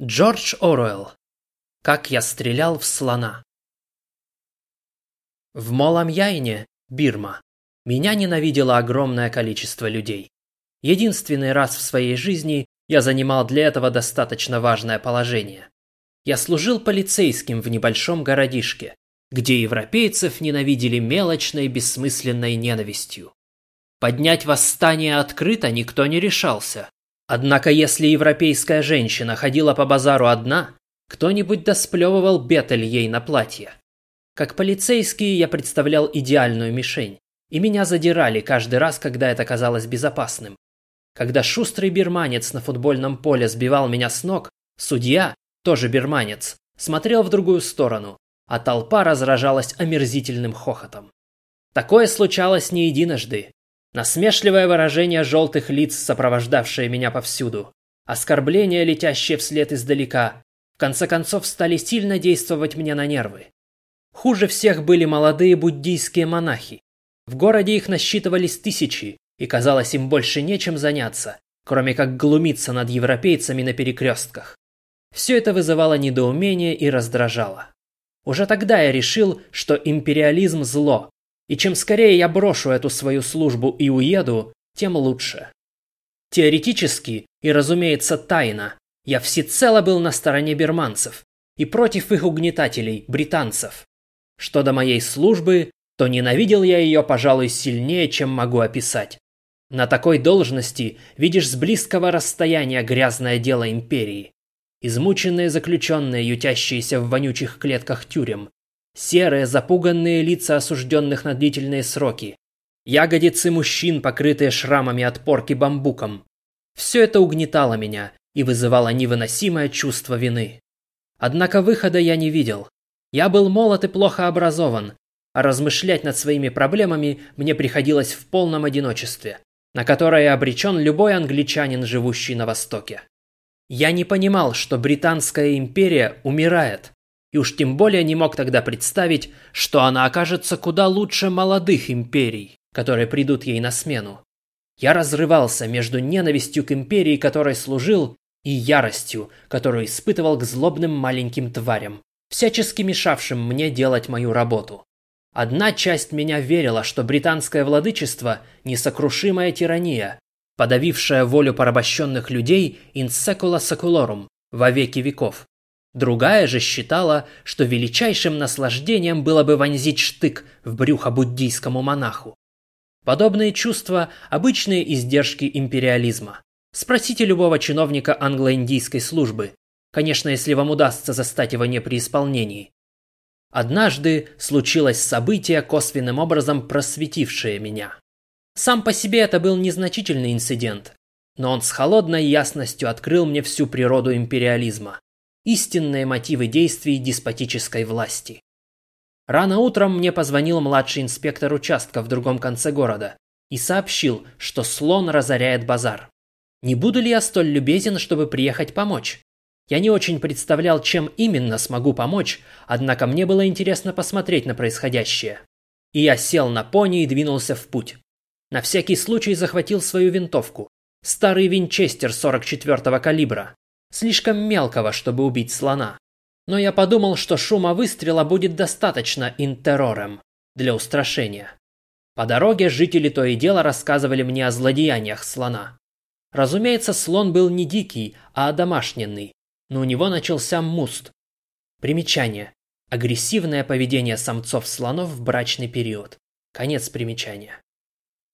Джордж Оруэлл. Как я стрелял в слона. В Моламьяйне, Бирма, меня ненавидело огромное количество людей. Единственный раз в своей жизни я занимал для этого достаточно важное положение. Я служил полицейским в небольшом городишке, где европейцев ненавидели мелочной бессмысленной ненавистью. Поднять восстание открыто никто не решался, Однако если европейская женщина ходила по базару одна, кто-нибудь досплевывал бетель ей на платье. Как полицейский я представлял идеальную мишень, и меня задирали каждый раз, когда это казалось безопасным. Когда шустрый бирманец на футбольном поле сбивал меня с ног, судья, тоже бирманец, смотрел в другую сторону, а толпа разражалась омерзительным хохотом. Такое случалось не единожды, Насмешливое выражение желтых лиц, сопровождавшее меня повсюду. Оскорбления, летящие вслед издалека, в конце концов стали сильно действовать мне на нервы. Хуже всех были молодые буддийские монахи. В городе их насчитывались тысячи, и казалось им больше нечем заняться, кроме как глумиться над европейцами на перекрестках. Все это вызывало недоумение и раздражало. Уже тогда я решил, что империализм – зло, и чем скорее я брошу эту свою службу и уеду, тем лучше. Теоретически и, разумеется, тайно, я всецело был на стороне бирманцев и против их угнетателей, британцев. Что до моей службы, то ненавидел я ее, пожалуй, сильнее, чем могу описать. На такой должности видишь с близкого расстояния грязное дело империи. Измученные заключенные, ютящиеся в вонючих клетках тюрем, Серые, запуганные лица осужденных на длительные сроки. Ягодицы мужчин, покрытые шрамами от порки бамбуком. Все это угнетало меня и вызывало невыносимое чувство вины. Однако выхода я не видел. Я был молод и плохо образован, а размышлять над своими проблемами мне приходилось в полном одиночестве, на которое обречен любой англичанин, живущий на Востоке. Я не понимал, что Британская империя умирает, и уж тем более не мог тогда представить, что она окажется куда лучше молодых империй, которые придут ей на смену. Я разрывался между ненавистью к империи, которой служил, и яростью, которую испытывал к злобным маленьким тварям, всячески мешавшим мне делать мою работу. Одна часть меня верила, что британское владычество – несокрушимая тирания, подавившая волю порабощенных людей secula seculorum во веки веков. Другая же считала, что величайшим наслаждением было бы вонзить штык в брюхо буддийскому монаху. Подобные чувства – обычные издержки империализма. Спросите любого чиновника англо-индийской службы, конечно, если вам удастся застать его не при исполнении. Однажды случилось событие, косвенным образом просветившее меня. Сам по себе это был незначительный инцидент, но он с холодной ясностью открыл мне всю природу империализма истинные мотивы действий деспотической власти. Рано утром мне позвонил младший инспектор участка в другом конце города и сообщил, что слон разоряет базар. Не буду ли я столь любезен, чтобы приехать помочь? Я не очень представлял, чем именно смогу помочь, однако мне было интересно посмотреть на происходящее. И я сел на пони и двинулся в путь. На всякий случай захватил свою винтовку. Старый винчестер 44-го калибра, слишком мелкого, чтобы убить слона. Но я подумал, что шума выстрела будет достаточно интерорем для устрашения. По дороге жители то и дело рассказывали мне о злодеяниях слона. Разумеется, слон был не дикий, а домашненный, но у него начался муст. Примечание. Агрессивное поведение самцов слонов в брачный период. Конец примечания.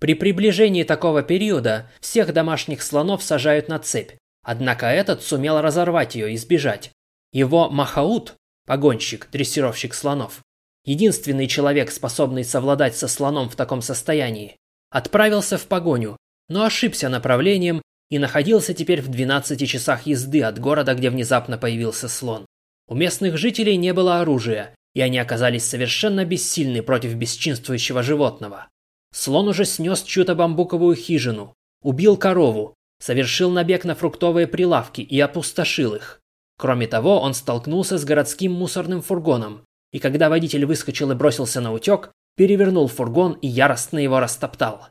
При приближении такого периода всех домашних слонов сажают на цепь, Однако этот сумел разорвать ее и сбежать. Его Махаут, погонщик, дрессировщик слонов, единственный человек, способный совладать со слоном в таком состоянии, отправился в погоню, но ошибся направлением и находился теперь в 12 часах езды от города, где внезапно появился слон. У местных жителей не было оружия, и они оказались совершенно бессильны против бесчинствующего животного. Слон уже снес чью-то бамбуковую хижину, убил корову, совершил набег на фруктовые прилавки и опустошил их. Кроме того, он столкнулся с городским мусорным фургоном, и когда водитель выскочил и бросился на утек, перевернул фургон и яростно его растоптал.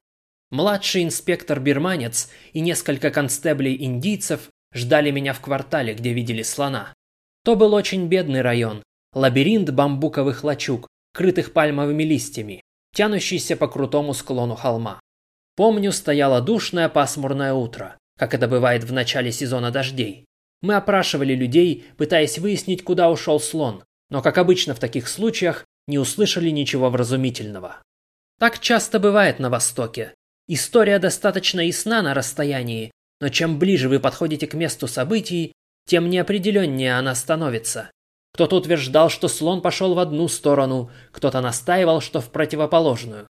Младший инспектор-бирманец и несколько констеблей-индийцев ждали меня в квартале, где видели слона. То был очень бедный район, лабиринт бамбуковых лачуг, крытых пальмовыми листьями, тянущийся по крутому склону холма. Помню, стояло душное пасмурное утро, как это бывает в начале сезона дождей. Мы опрашивали людей, пытаясь выяснить, куда ушел слон, но, как обычно в таких случаях, не услышали ничего вразумительного. Так часто бывает на Востоке. История достаточно ясна на расстоянии, но чем ближе вы подходите к месту событий, тем неопределеннее она становится. Кто-то утверждал, что слон пошел в одну сторону, кто-то настаивал, что в противоположную.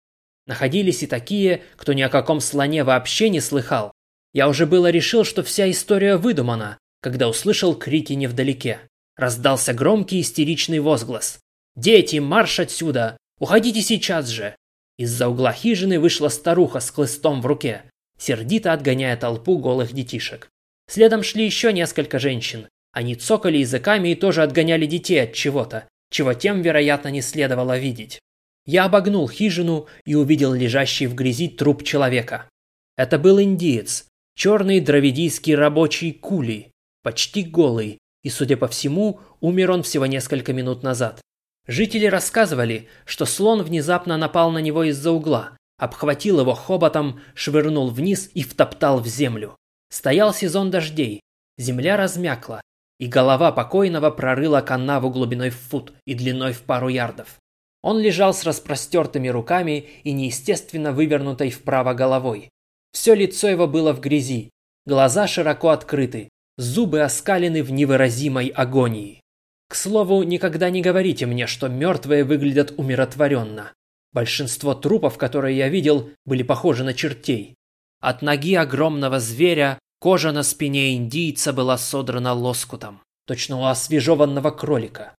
Находились и такие, кто ни о каком слоне вообще не слыхал. Я уже было решил, что вся история выдумана, когда услышал крики невдалеке. Раздался громкий истеричный возглас. «Дети, марш отсюда! Уходите сейчас же!» Из-за угла хижины вышла старуха с хлыстом в руке, сердито отгоняя толпу голых детишек. Следом шли еще несколько женщин. Они цокали языками и тоже отгоняли детей от чего-то, чего тем, вероятно, не следовало видеть. Я обогнул хижину и увидел лежащий в грязи труп человека. Это был индиец, черный дравидийский рабочий кули, почти голый, и, судя по всему, умер он всего несколько минут назад. Жители рассказывали, что слон внезапно напал на него из-за угла, обхватил его хоботом, швырнул вниз и втоптал в землю. Стоял сезон дождей, земля размякла, и голова покойного прорыла канаву глубиной в фут и длиной в пару ярдов. Он лежал с распростертыми руками и неестественно вывернутой вправо головой. Все лицо его было в грязи, глаза широко открыты, зубы оскалены в невыразимой агонии. К слову, никогда не говорите мне, что мертвые выглядят умиротворенно. Большинство трупов, которые я видел, были похожи на чертей. От ноги огромного зверя кожа на спине индийца была содрана лоскутом, точно у освежеванного кролика.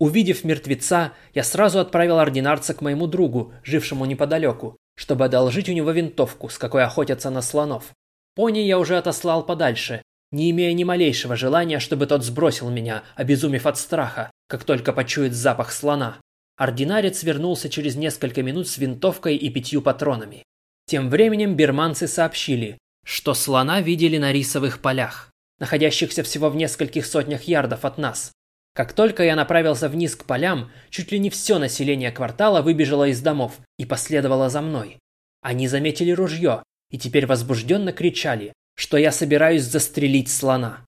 Увидев мертвеца, я сразу отправил ординарца к моему другу, жившему неподалеку, чтобы одолжить у него винтовку, с какой охотятся на слонов. Пони я уже отослал подальше, не имея ни малейшего желания, чтобы тот сбросил меня, обезумев от страха, как только почует запах слона. Ординарец вернулся через несколько минут с винтовкой и пятью патронами. Тем временем бирманцы сообщили, что слона видели на рисовых полях, находящихся всего в нескольких сотнях ярдов от нас. Как только я направился вниз к полям, чуть ли не все население квартала выбежало из домов и последовало за мной. Они заметили ружье и теперь возбужденно кричали, что я собираюсь застрелить слона.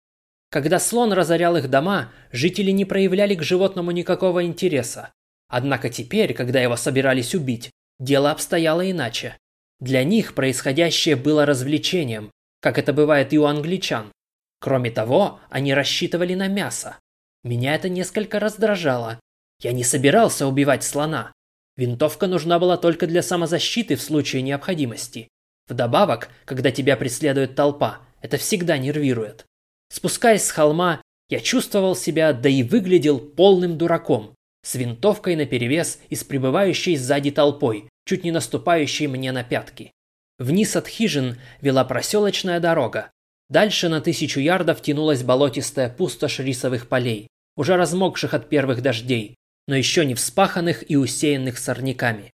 Когда слон разорял их дома, жители не проявляли к животному никакого интереса. Однако теперь, когда его собирались убить, дело обстояло иначе. Для них происходящее было развлечением, как это бывает и у англичан. Кроме того, они рассчитывали на мясо. Меня это несколько раздражало. Я не собирался убивать слона. Винтовка нужна была только для самозащиты в случае необходимости. Вдобавок, когда тебя преследует толпа, это всегда нервирует. Спускаясь с холма, я чувствовал себя, да и выглядел полным дураком, с винтовкой наперевес и с пребывающей сзади толпой, чуть не наступающей мне на пятки. Вниз от хижин вела проселочная дорога. Дальше на тысячу ярдов тянулась болотистая пустошь рисовых полей, уже размокших от первых дождей, но еще не вспаханных и усеянных сорняками.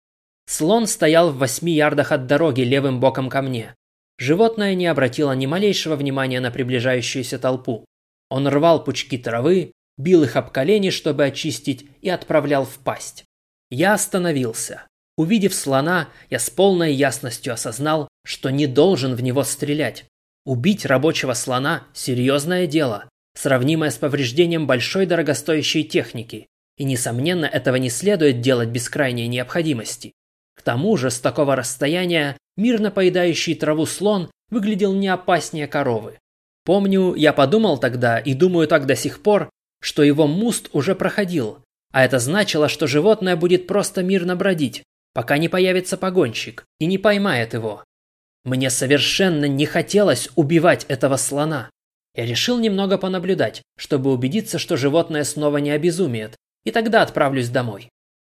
Слон стоял в восьми ярдах от дороги левым боком ко мне. Животное не обратило ни малейшего внимания на приближающуюся толпу. Он рвал пучки травы, бил их об колени, чтобы очистить, и отправлял в пасть. Я остановился. Увидев слона, я с полной ясностью осознал, что не должен в него стрелять. Убить рабочего слона – серьезное дело, сравнимое с повреждением большой дорогостоящей техники. И, несомненно, этого не следует делать без крайней необходимости. К тому же, с такого расстояния, мирно поедающий траву слон выглядел не опаснее коровы. Помню, я подумал тогда и думаю так до сих пор, что его муст уже проходил, а это значило, что животное будет просто мирно бродить, пока не появится погонщик и не поймает его. Мне совершенно не хотелось убивать этого слона. Я решил немного понаблюдать, чтобы убедиться, что животное снова не обезумеет, и тогда отправлюсь домой.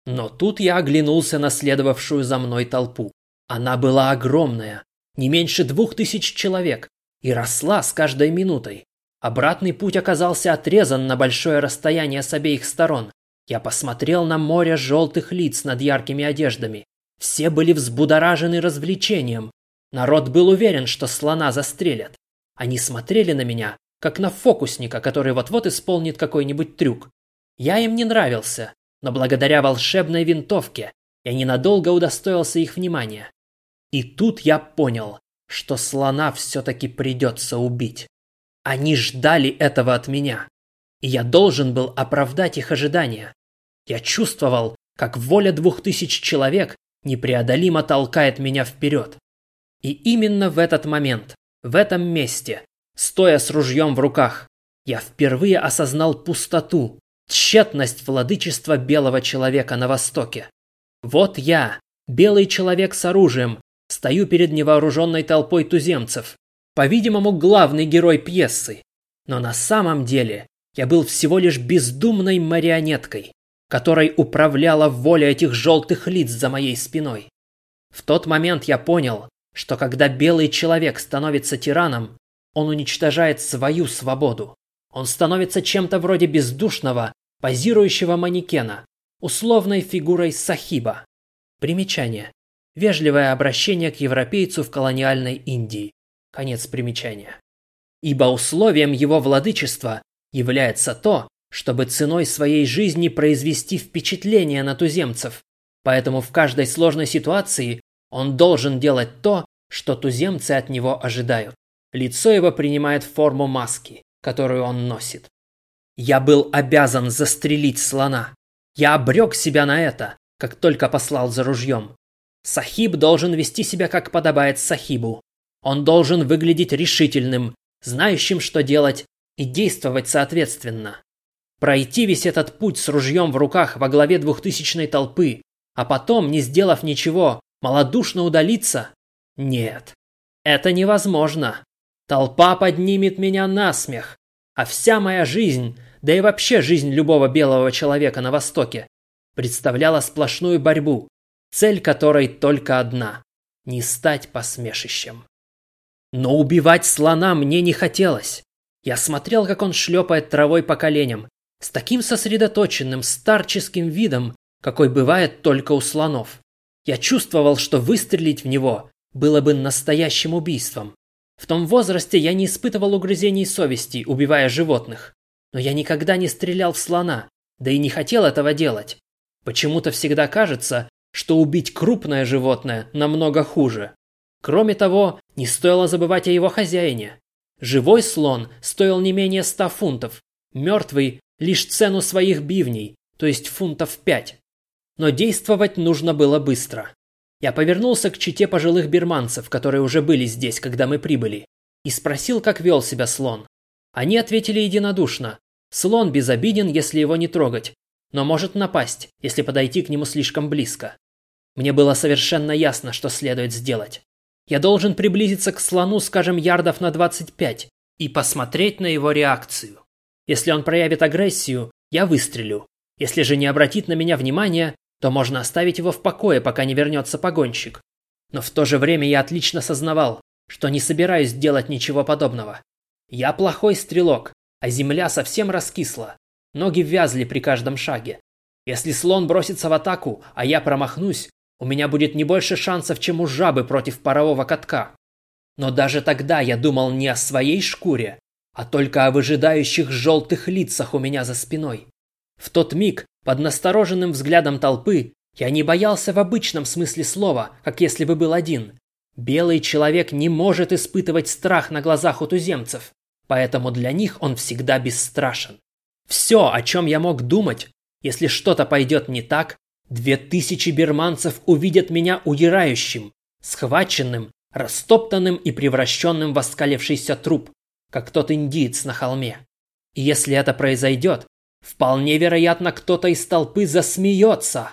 Но тут я оглянулся на следовавшую за мной толпу. Она была огромная, не меньше двух тысяч человек, и росла с каждой минутой. Обратный путь оказался отрезан на большое расстояние с обеих сторон. Я посмотрел на море желтых лиц над яркими одеждами. Все были взбудоражены развлечением. Народ был уверен, что слона застрелят. Они смотрели на меня, как на фокусника, который вот-вот исполнит какой-нибудь трюк. Я им не нравился, но благодаря волшебной винтовке я ненадолго удостоился их внимания. И тут я понял, что слона все-таки придется убить. Они ждали этого от меня, и я должен был оправдать их ожидания. Я чувствовал, как воля двух тысяч человек непреодолимо толкает меня вперед. И именно в этот момент, в этом месте, стоя с ружьем в руках, я впервые осознал пустоту, тщетность владычества белого человека на Востоке. Вот я, белый человек с оружием, стою перед невооруженной толпой туземцев, по-видимому, главный герой пьесы. Но на самом деле я был всего лишь бездумной марионеткой, которой управляла воля этих желтых лиц за моей спиной. В тот момент я понял, что когда белый человек становится тираном, он уничтожает свою свободу. Он становится чем-то вроде бездушного, позирующего манекена, условной фигурой сахиба. Примечание. Вежливое обращение к европейцу в колониальной Индии. Конец примечания. Ибо условием его владычества является то, чтобы ценой своей жизни произвести впечатление на туземцев. Поэтому в каждой сложной ситуации он должен делать то, что туземцы от него ожидают. Лицо его принимает форму маски, которую он носит. Я был обязан застрелить слона. Я обрек себя на это, как только послал за ружьем. Сахиб должен вести себя как подобает Сахибу. Он должен выглядеть решительным, знающим, что делать, и действовать соответственно. Пройти весь этот путь с ружьем в руках во главе двухтысячной толпы, а потом, не сделав ничего, малодушно удалиться? Нет, это невозможно. Толпа поднимет меня на смех, а вся моя жизнь, да и вообще жизнь любого белого человека на Востоке, представляла сплошную борьбу, цель которой только одна – не стать посмешищем. Но убивать слона мне не хотелось. Я смотрел, как он шлепает травой по коленям, с таким сосредоточенным, старческим видом, какой бывает только у слонов. Я чувствовал, что выстрелить в него было бы настоящим убийством. В том возрасте я не испытывал угрызений совести, убивая животных. Но я никогда не стрелял в слона, да и не хотел этого делать. Почему-то всегда кажется, что убить крупное животное намного хуже. Кроме того, не стоило забывать о его хозяине. Живой слон стоил не менее ста фунтов, мертвый – лишь цену своих бивней, то есть фунтов пять. Но действовать нужно было быстро. Я повернулся к чите пожилых бирманцев, которые уже были здесь, когда мы прибыли, и спросил, как вел себя слон. Они ответили единодушно. Слон безобиден, если его не трогать, но может напасть, если подойти к нему слишком близко. Мне было совершенно ясно, что следует сделать. Я должен приблизиться к слону, скажем, ярдов на 25, и посмотреть на его реакцию. Если он проявит агрессию, я выстрелю. Если же не обратит на меня внимания, то можно оставить его в покое, пока не вернется погонщик. Но в то же время я отлично сознавал, что не собираюсь делать ничего подобного. Я плохой стрелок, а земля совсем раскисла. Ноги вязли при каждом шаге. Если слон бросится в атаку, а я промахнусь, у меня будет не больше шансов, чем у жабы против парового катка. Но даже тогда я думал не о своей шкуре, а только о выжидающих желтых лицах у меня за спиной. В тот миг под настороженным взглядом толпы я не боялся в обычном смысле слова, как если бы был один. Белый человек не может испытывать страх на глазах у туземцев, поэтому для них он всегда бесстрашен. Все, о чем я мог думать, если что-то пойдет не так, две тысячи берманцев увидят меня удирающим, схваченным, растоптанным и превращенным в оскалившийся труп, как тот индиец на холме. И если это произойдет, Вполне вероятно, кто-то из толпы засмеется,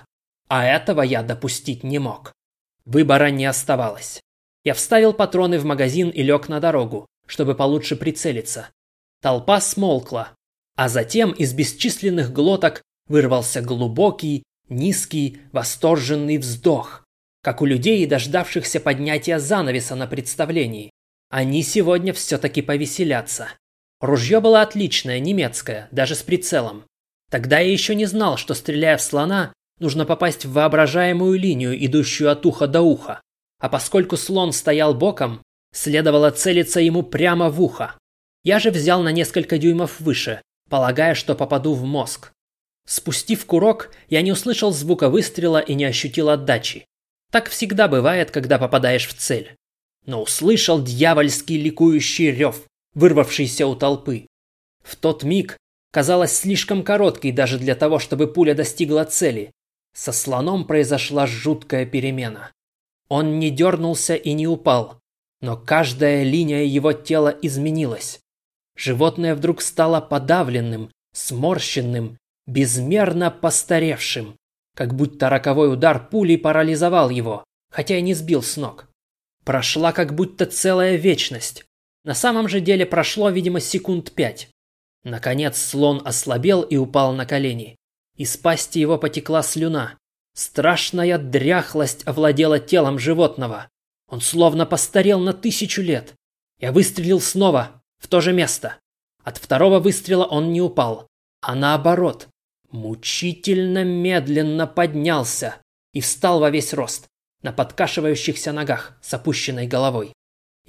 а этого я допустить не мог. Выбора не оставалось. Я вставил патроны в магазин и лег на дорогу, чтобы получше прицелиться. Толпа смолкла, а затем из бесчисленных глоток вырвался глубокий, низкий, восторженный вздох, как у людей, дождавшихся поднятия занавеса на представлении. Они сегодня все-таки повеселятся. Ружье было отличное, немецкое, даже с прицелом. Тогда я еще не знал, что стреляя в слона, нужно попасть в воображаемую линию, идущую от уха до уха. А поскольку слон стоял боком, следовало целиться ему прямо в ухо. Я же взял на несколько дюймов выше, полагая, что попаду в мозг. Спустив курок, я не услышал звука выстрела и не ощутил отдачи. Так всегда бывает, когда попадаешь в цель. Но услышал дьявольский ликующий рев, вырвавшийся у толпы. В тот миг казалось слишком короткий даже для того, чтобы пуля достигла цели. Со слоном произошла жуткая перемена. Он не дернулся и не упал, но каждая линия его тела изменилась. Животное вдруг стало подавленным, сморщенным, безмерно постаревшим, как будто роковой удар пули парализовал его, хотя и не сбил с ног. Прошла как будто целая вечность. На самом же деле прошло, видимо, секунд пять. Наконец слон ослабел и упал на колени. Из пасти его потекла слюна. Страшная дряхлость овладела телом животного. Он словно постарел на тысячу лет. Я выстрелил снова, в то же место. От второго выстрела он не упал, а наоборот, мучительно медленно поднялся и встал во весь рост, на подкашивающихся ногах с опущенной головой.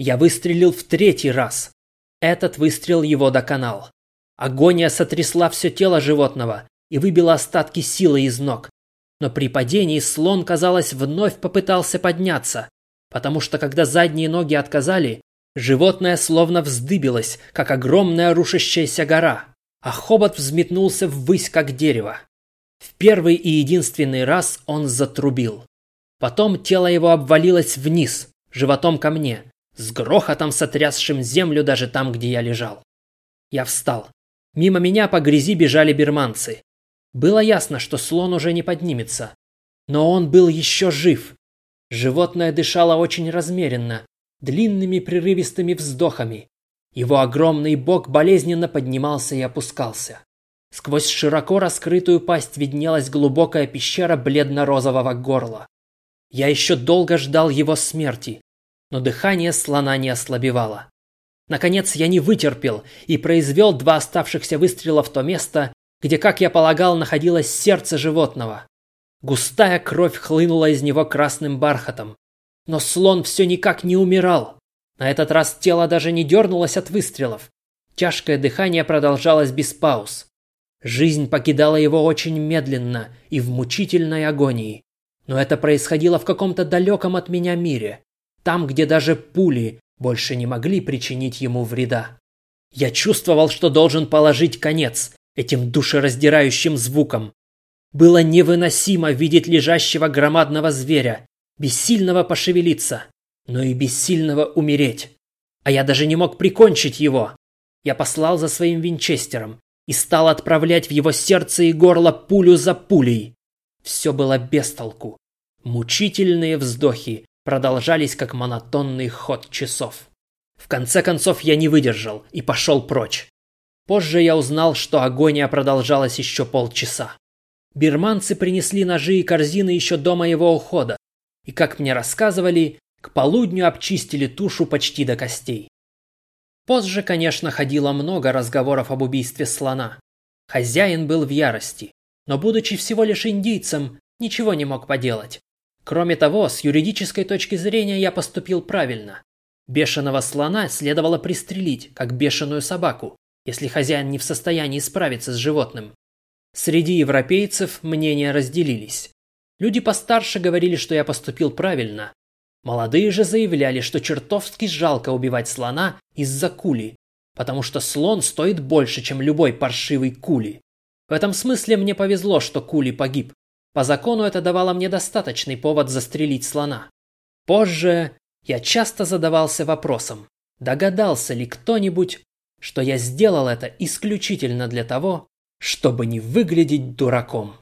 Я выстрелил в третий раз. Этот выстрел его доконал. Агония сотрясла все тело животного и выбила остатки силы из ног. Но при падении слон, казалось, вновь попытался подняться, потому что когда задние ноги отказали, животное словно вздыбилось, как огромная рушащаяся гора, а хобот взметнулся ввысь, как дерево. В первый и единственный раз он затрубил. Потом тело его обвалилось вниз, животом ко мне, с грохотом сотрясшим землю даже там, где я лежал. Я встал. Мимо меня по грязи бежали бирманцы. Было ясно, что слон уже не поднимется. Но он был еще жив. Животное дышало очень размеренно, длинными прерывистыми вздохами. Его огромный бок болезненно поднимался и опускался. Сквозь широко раскрытую пасть виднелась глубокая пещера бледно-розового горла. Я еще долго ждал его смерти, но дыхание слона не ослабевало. Наконец я не вытерпел и произвел два оставшихся выстрела в то место, где, как я полагал, находилось сердце животного. Густая кровь хлынула из него красным бархатом. Но слон все никак не умирал. На этот раз тело даже не дернулось от выстрелов. Тяжкое дыхание продолжалось без пауз. Жизнь покидала его очень медленно и в мучительной агонии. Но это происходило в каком-то далеком от меня мире. Там, где даже пули больше не могли причинить ему вреда. Я чувствовал, что должен положить конец этим душераздирающим звукам. Было невыносимо видеть лежащего громадного зверя, бессильного пошевелиться, но и бессильного умереть. А я даже не мог прикончить его. Я послал за своим винчестером и стал отправлять в его сердце и горло пулю за пулей. Все было без толку. Мучительные вздохи, продолжались как монотонный ход часов. В конце концов я не выдержал и пошел прочь. Позже я узнал, что агония продолжалась еще полчаса. Бирманцы принесли ножи и корзины еще до моего ухода, и, как мне рассказывали, к полудню обчистили тушу почти до костей. Позже, конечно, ходило много разговоров об убийстве слона. Хозяин был в ярости, но, будучи всего лишь индийцем, ничего не мог поделать. Кроме того, с юридической точки зрения я поступил правильно. Бешеного слона следовало пристрелить, как бешеную собаку, если хозяин не в состоянии справиться с животным. Среди европейцев мнения разделились. Люди постарше говорили, что я поступил правильно. Молодые же заявляли, что чертовски жалко убивать слона из-за кули, потому что слон стоит больше, чем любой паршивый кули. В этом смысле мне повезло, что кули погиб. По закону это давало мне достаточный повод застрелить слона. Позже я часто задавался вопросом, догадался ли кто-нибудь, что я сделал это исключительно для того, чтобы не выглядеть дураком.